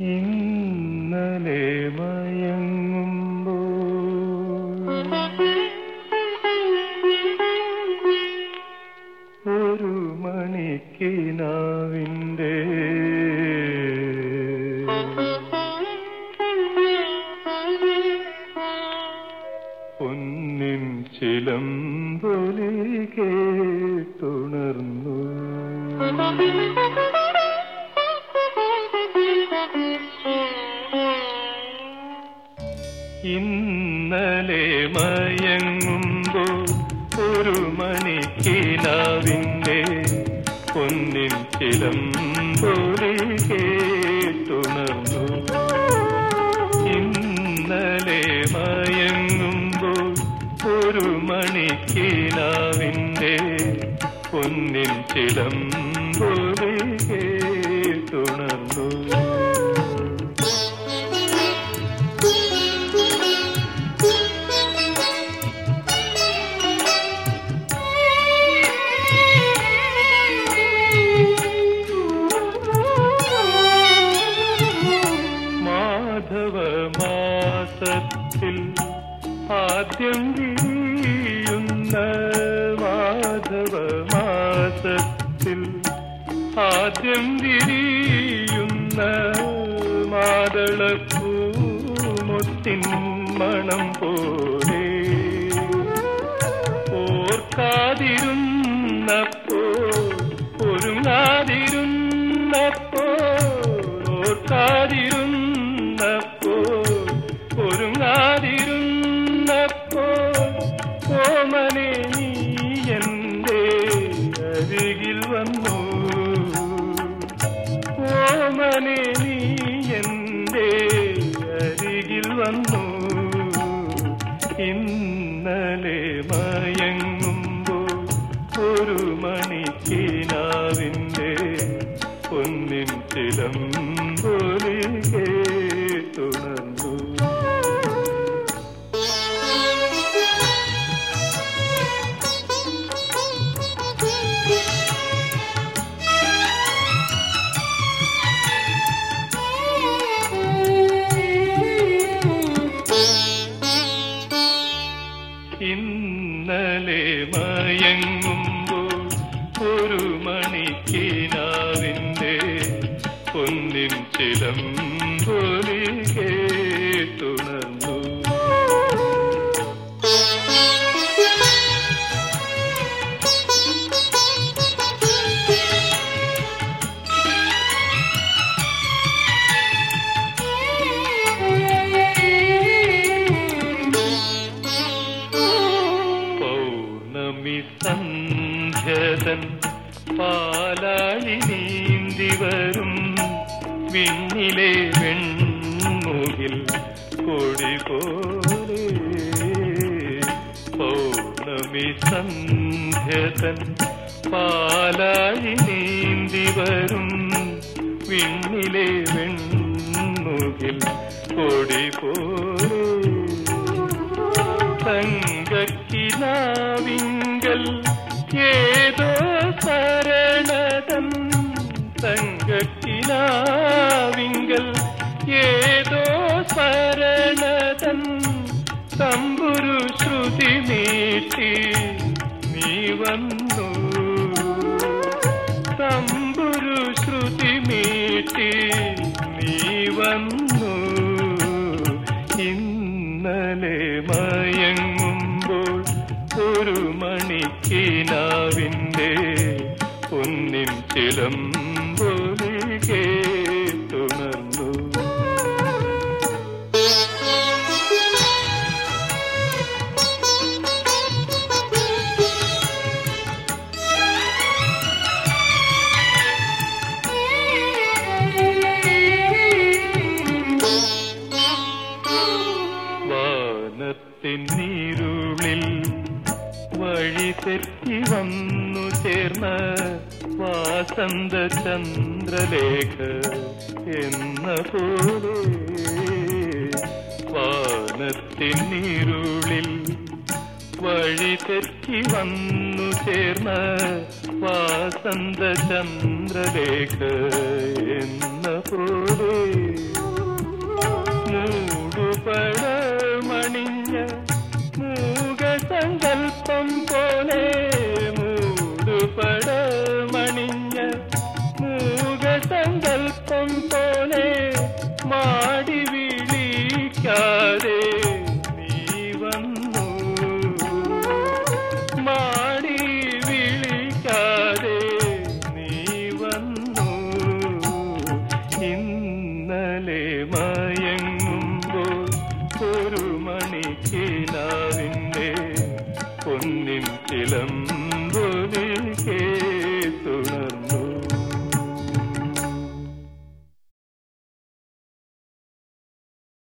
ഇന്നലെ മയങ്ങുമ്പോൾ ഒരു മണിക്കിനാവിന്റെ പൊന്നിൻ ചിലമ്പൊലി കേട്ടുണർന്നു. ഇന്നലെ മയങ്ങുമ്പോൾ ഒരു മണിക്കിനാവിന്റെ പൊന്നിൻ ചിലമ്പൊലി കേട്ടുണർന്നു. ഇന്നലെ മയങ്ങുമ്പോൾ ഒരു മണിക്കിനാവിന്റെ പൊന്നിൻ ചിലമ്പൊലി മാധവ മാസത്തിൽ ആദ്യം വിരിയുന്ന മാധവ മാസത്തിൽ ആദ്യം വിരിയുന്ന മാതളപ്പൂമുത്തിൻ മണം പോലെ ഓർക്കാതിരുന്നപ്പോ ഒരുങ്ങാതിരുന്നപ്പോ ഓമനെ നീ എന്റെ അരികിൽ വന്നു. ഓമനെ നീ എന്റെ അരികിൽ വന്നു. ഇന്നലെ മയങ്ങുമ്പോൾ ഒരു മണിക്കിനാവിന്റെ പൊന്നിൻ ചിലമ്പൊലി കേട്ടുണർന്നു പൗർണമി സന്ധ്യതൻ പാലാഴി விண்ணிலே வெண்முகில் கொடி போலே. பௌர்ணமி சந்தியதன் பாலாயி நீந்தி வரும் விண்ணிலே வெண்முகில் கொடி போலே. தங்கக்கினாவிங்கள் ஏ തമ്പുരു ശ്രുതി നീട്ടി നീ വന്നു. തമ്പുരു ശ്രുതി നീട്ടി നീ വന്നു. ഇന്നലെ മയങ്ങുമ്പോൾ ഒരു മണിക്കിനാവിന്റെ ഒന്നിൻ ചിലമ്പൊലി വാനത്തിൻ നീരുളിൽ വഴി തെറ്റി വന്നു ചേർന്ന വാസന്ത ചന്ദ്രലേഖ എന്ന പോലെ വാനത്തിൻ നീരുളിൽ വഴി തെറ്റി വന്നു ചേർന്ന വാസന്ത ചന്ദ്രലേഖ എന്ന പോലെ മൂകസങ്കൽപ്പം പോലെ മൂടുപട മണിഞ്ഞ മൂകസങ്കൽപ്പം പോലെ മാടി വിളിക്കാതെ பொன்னின் இளம்